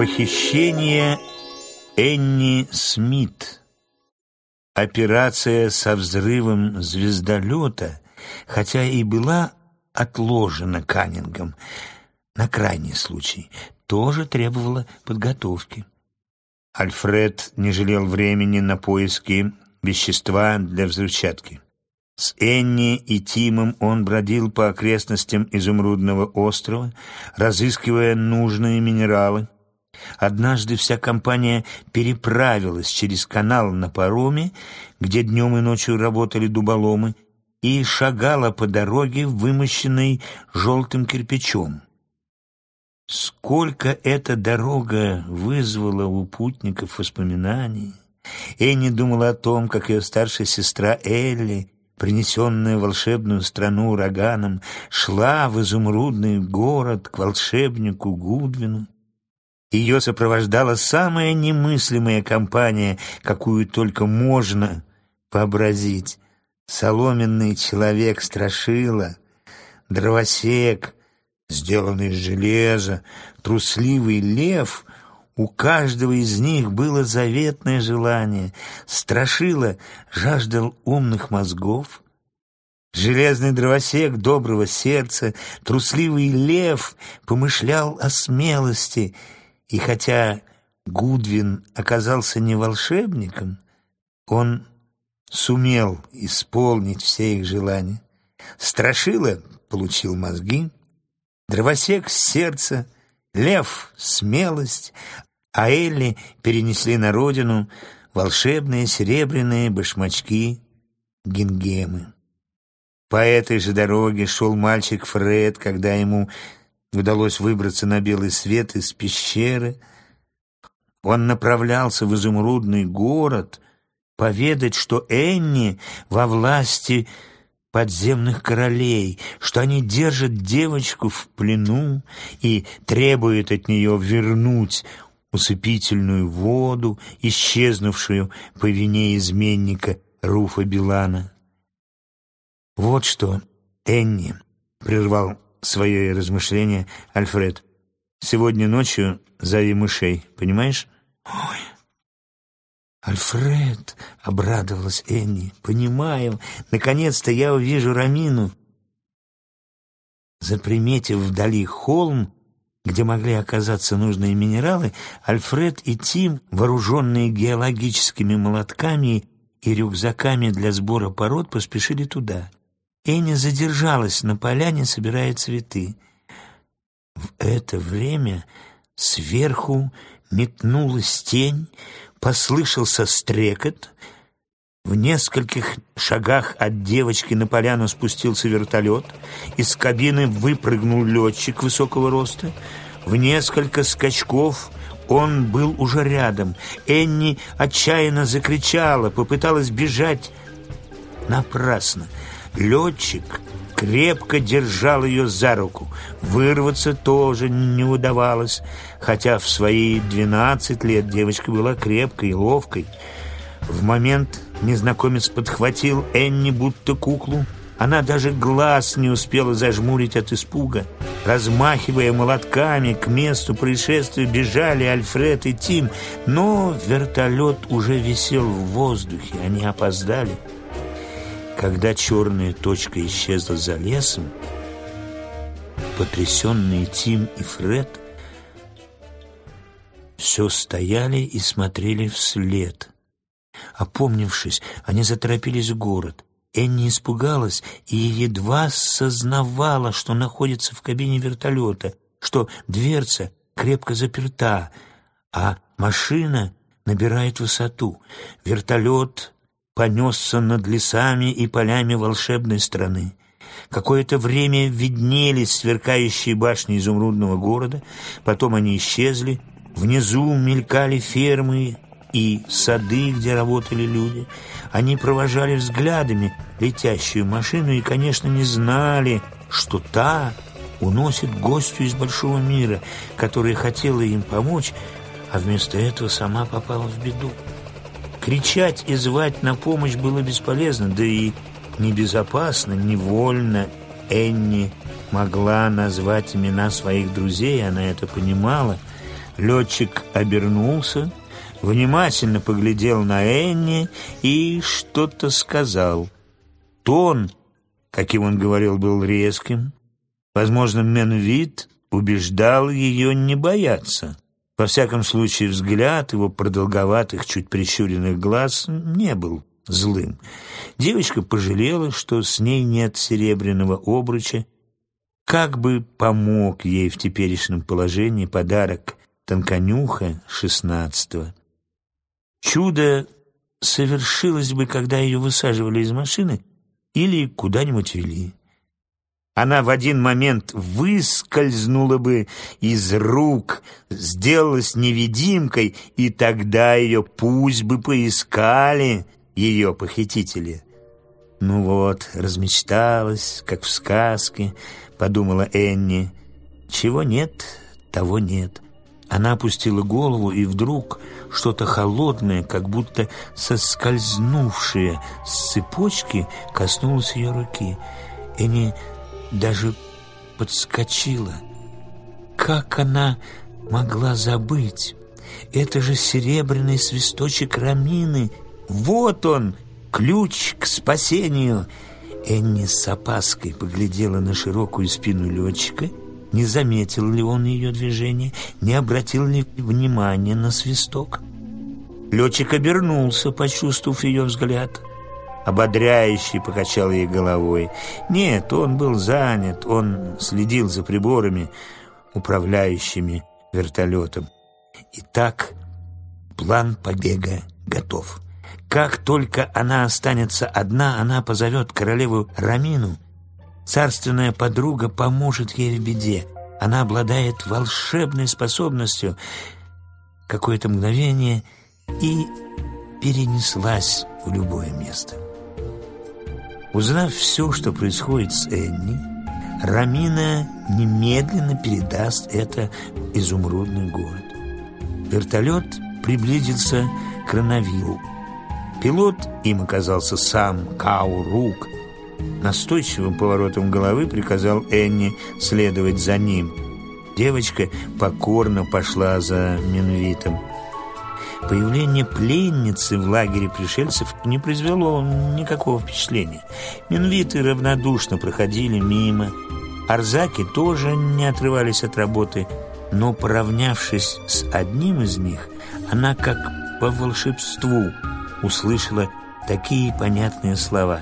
Похищение Энни Смит. Операция со взрывом звездолета, хотя и была отложена Каннингом на крайний случай, тоже требовала подготовки. Альфред не жалел времени на поиски вещества для взрывчатки. С Энни и Тимом он бродил по окрестностям Изумрудного острова, разыскивая нужные минералы, Однажды вся компания переправилась через канал на пароме, где днем и ночью работали дуболомы, и шагала по дороге, вымощенной желтым кирпичом. Сколько эта дорога вызвала у путников воспоминаний! Энни думала о том, как ее старшая сестра Элли, принесенная в волшебную страну ураганом, шла в изумрудный город к волшебнику Гудвину. Ее сопровождала самая немыслимая компания, какую только можно вообразить. Соломенный человек страшила, дровосек, сделанный из железа, трусливый лев — у каждого из них было заветное желание. Страшила жаждал умных мозгов, Железный дровосек доброго сердца, трусливый лев помышлял о смелости — и хотя Гудвин оказался не волшебником, он сумел исполнить все их желания. Страшила получил мозги, дровосек — сердце, лев — смелость, а Элли перенесли на родину волшебные серебряные башмачки гингемы. По этой же дороге шел мальчик Фред, когда ему удалось выбраться на белый свет из пещеры. Он направлялся в изумрудный город поведать, что Энни во власти подземных королей, что они держат девочку в плену и требуют от нее вернуть усыпительную воду, исчезнувшую по вине изменника Руфа Билана. «Вот что, Энни», — прервал свое размышление Альфред. «Сегодня ночью зови мышей, понимаешь?» «Ой, Альфред!» — обрадовалась Энни. «Понимаю. Наконец-то я увижу Рамину». Заприметив вдали холм, где могли оказаться нужные минералы, Альфред и Тим, вооруженные геологическими молотками и рюкзаками для сбора пород, поспешили туда. Эня задержалась на поляне, собирая цветы. В это время сверху метнулась тень, послышался стрекот. В нескольких шагах от девочки на поляну спустился вертолет. Из кабины выпрыгнул летчик высокого роста. В несколько скачков он был уже рядом. Энни отчаянно закричала, попыталась бежать. Напрасно. Летчик крепко держал ее за руку. Вырваться тоже не удавалось, хотя в свои двенадцать лет девочка была крепкой и ловкой. В момент незнакомец подхватил Энни будто куклу. Она даже глаз не успела зажмурить от испуга. Размахивая молотками, к месту происшествия бежали Альфред и Тим, но вертолет уже висел в воздухе, они опоздали. Когда черная точка исчезла за лесом, потрясенные Тим и Фред все стояли и смотрели вслед. Опомнившись, они заторопились в город. Энни испугалась и едва сознавала, что находится в кабине вертолета, что дверца крепко заперта, а машина набирает высоту. Вертолет понесся над лесами и полями волшебной страны. Какое-то время виднелись сверкающие башни изумрудного города, потом они исчезли, внизу мелькали фермы и сады, где работали люди. Они провожали взглядами летящую машину и, конечно, не знали, что та уносит гостю из большого мира, которая хотела им помочь, а вместо этого сама попала в беду. Кричать и звать на помощь было бесполезно, да и небезопасно, невольно Энни могла назвать имена своих друзей, она это понимала. Летчик обернулся, внимательно поглядел на Энни и что-то сказал. Тон, каким он говорил, был резким. Возможно, Менвит убеждал ее не бояться. Во всяком случае, взгляд его продолговатых, чуть прищуренных глаз не был злым. Девочка пожалела, что с ней нет серебряного обруча. Как бы помог ей в теперешнем положении подарок Тонконюха шестнадцатого. Чудо совершилось бы, когда ее высаживали из машины или куда-нибудь вели. Она в один момент выскользнула бы из рук, сделалась невидимкой, и тогда ее пусть бы поискали ее похитители. «Ну вот, размечталась, как в сказке», — подумала Энни. «Чего нет, того нет». Она опустила голову, и вдруг что-то холодное, как будто соскользнувшее с цепочки, коснулось ее руки. Энни даже подскочила. Как она могла забыть? Это же серебряный свисточек Рамины. Вот он, ключ к спасению. Энни с опаской поглядела на широкую спину летчика не заметил ли он ее движение, не обратил ли внимания на свисток. Летчик обернулся, почувствовав ее взгляд. Ободряющий покачал ей головой. Нет, он был занят, он следил за приборами, управляющими вертолетом. Итак, план побега готов. Как только она останется одна, она позовет королеву Рамину — Царственная подруга поможет ей в беде. Она обладает волшебной способностью. Какое-то мгновение и перенеслась в любое место. Узнав все, что происходит с Энни, Рамина немедленно передаст это изумрудный город. Вертолет приблизился к Ранавилу. Пилот им оказался сам Каурук, Настойчивым поворотом головы приказал Энни следовать за ним. Девочка покорно пошла за Минвитом. Появление пленницы в лагере пришельцев не произвело никакого впечатления. Минвиты равнодушно проходили мимо. Арзаки тоже не отрывались от работы, но, поравнявшись с одним из них, она, как по волшебству, услышала такие понятные слова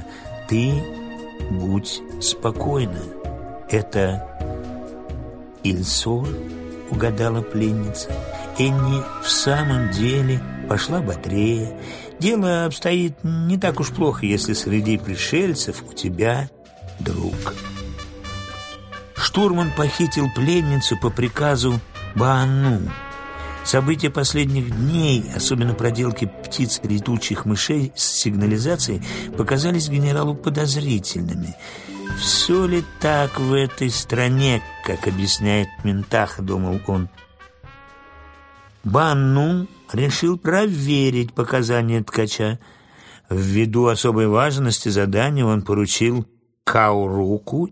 «Ты будь спокойна. Это Ильсор, угадала пленница. Энни в самом деле пошла бодрее. Дело обстоит не так уж плохо, если среди пришельцев у тебя друг. Штурман похитил пленницу по приказу Баану. События последних дней, особенно проделки птиц летучих мышей с сигнализацией, показались генералу подозрительными. «Все ли так в этой стране, как объясняет Ментах?» — думал он. Банну решил проверить показания ткача. Ввиду особой важности задания он поручил Кауруку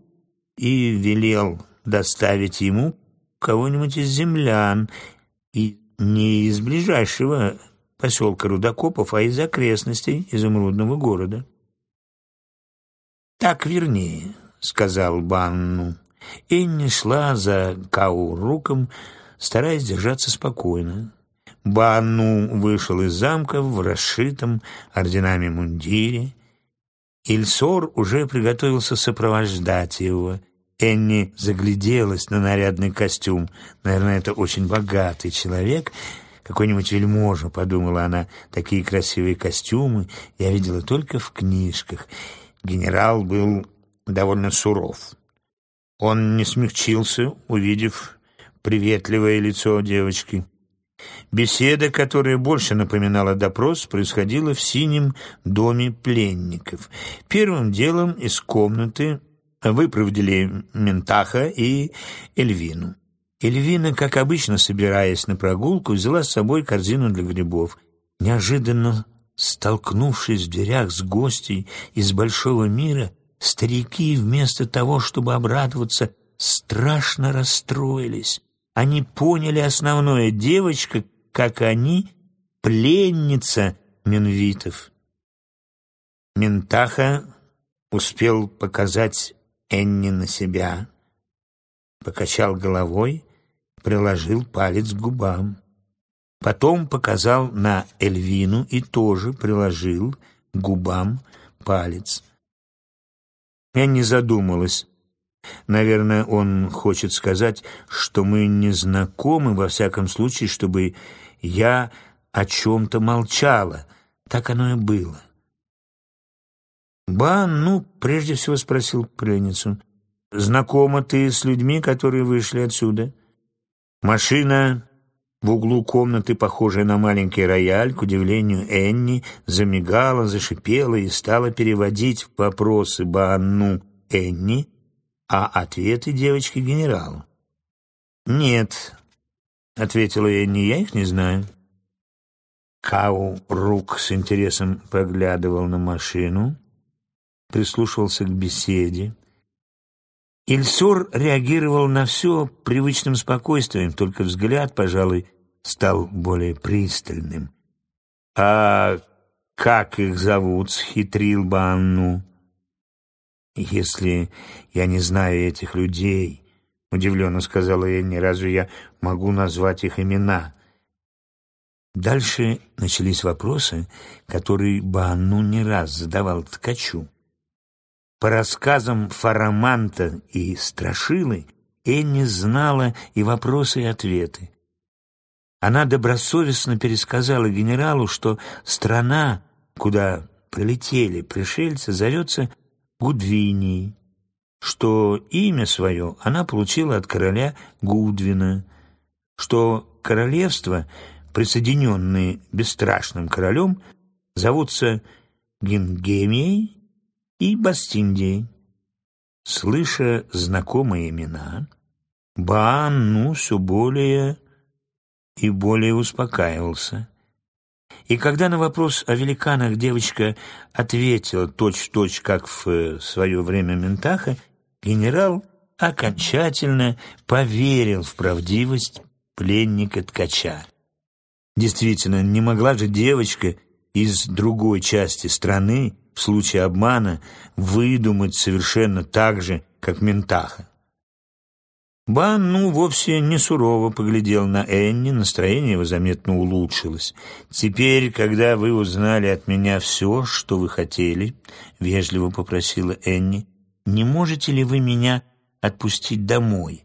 и велел доставить ему кого-нибудь из землян и не из ближайшего поселка Рудокопов, а из окрестностей изумрудного города. «Так вернее», — сказал Банну. Энни шла за Кауруком, стараясь держаться спокойно. Банну вышел из замка в расшитом орденами мундире. Ильсор уже приготовился сопровождать его — Энни загляделась на нарядный костюм. Наверное, это очень богатый человек, какой-нибудь вельможа, подумала она. Такие красивые костюмы я видела только в книжках. Генерал был довольно суров. Он не смягчился, увидев приветливое лицо девочки. Беседа, которая больше напоминала допрос, происходила в синем доме пленников. Первым делом из комнаты выпроводили Ментаха и Эльвину. Эльвина, как обычно, собираясь на прогулку, взяла с собой корзину для грибов. Неожиданно, столкнувшись в дверях с гостей из большого мира, старики, вместо того, чтобы обрадоваться, страшно расстроились. Они поняли основное. Девочка, как они, пленница Минвитов. Ментаха успел показать Энни на себя, покачал головой, приложил палец к губам. Потом показал на Эльвину и тоже приложил к губам палец. Энни задумалась. Наверное, он хочет сказать, что мы не знакомы, во всяком случае, чтобы я о чем-то молчала. Так оно и было. «Ба, ну, прежде всего спросил пленницу, знакома ты с людьми, которые вышли отсюда?» Машина в углу комнаты, похожая на маленький рояль, к удивлению Энни, замигала, зашипела и стала переводить вопросы Баанну Энни, а ответы девочки генералу. «Нет», — ответила Энни, — «я их не знаю». Кау Рук с интересом поглядывал на машину, прислушивался к беседе. Ильсур реагировал на все привычным спокойствием, только взгляд, пожалуй, стал более пристальным. «А как их зовут?» — схитрил Банну. «Если я не знаю этих людей», — удивленно сказала Энни, — «разве я могу назвать их имена?» Дальше начались вопросы, которые Банну не раз задавал ткачу. По рассказам Фараманта и Страшилы Энни знала и вопросы, и ответы. Она добросовестно пересказала генералу, что страна, куда прилетели пришельцы, зовется Гудвинией, что имя свое она получила от короля Гудвина, что королевство, присоединенные бесстрашным королем, зовутся Гингемией, и Бастиндией. Слыша знакомые имена, Баан, ну, все более и более успокаивался. И когда на вопрос о великанах девочка ответила точь-в-точь, -точь, как в э, свое время Ментаха, генерал окончательно поверил в правдивость пленника-ткача. Действительно, не могла же девочка из другой части страны в случае обмана выдумать совершенно так же, как Ментаха. Бан, ну, вовсе не сурово поглядел на Энни, настроение его заметно улучшилось. «Теперь, когда вы узнали от меня все, что вы хотели», — вежливо попросила Энни, «не можете ли вы меня отпустить домой?»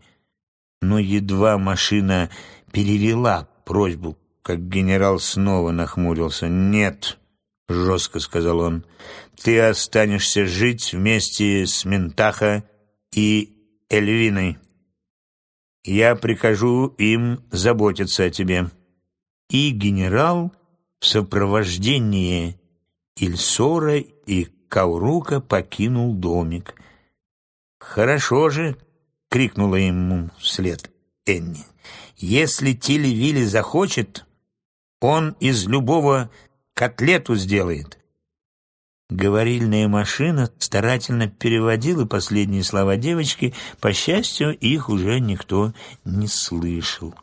Но едва машина перевела просьбу, как генерал снова нахмурился. «Нет», — жестко сказал он, — «ты останешься жить вместе с Ментаха и Эльвиной. Я прикажу им заботиться о тебе». И генерал в сопровождении Ильсора и Каурука покинул домик. «Хорошо же!» — крикнула ему вслед Энни. «Если Телевилли захочет, он из любого котлету сделает. Говорильная машина старательно переводила последние слова девочки, по счастью, их уже никто не слышал.